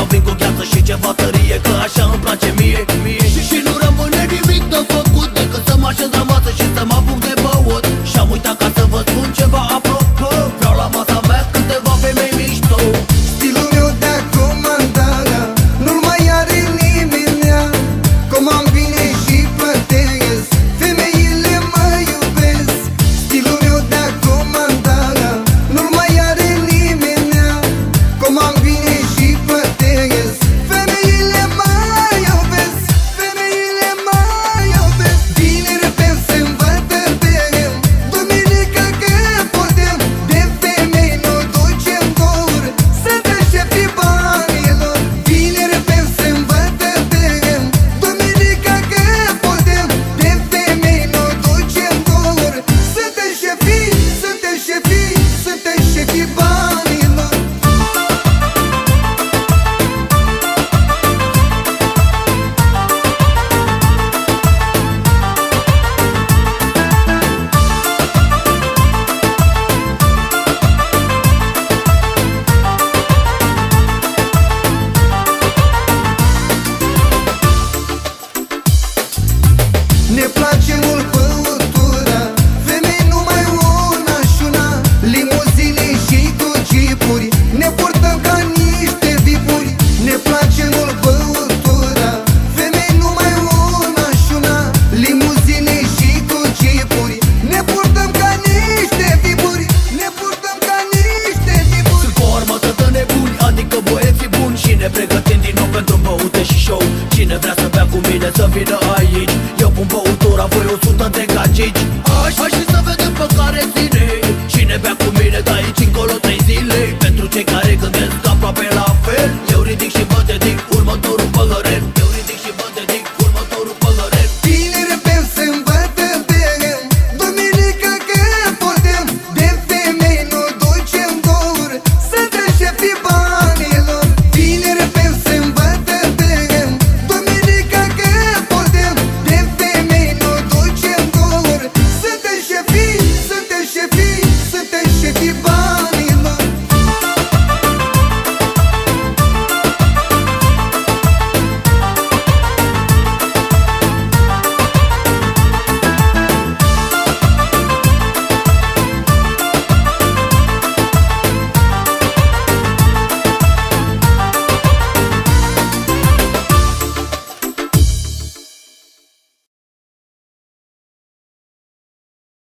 Não cu com și cheio de Că aici. Eu pun băutura, voi 100 de gagici Aș, aș și să vedem pe care ține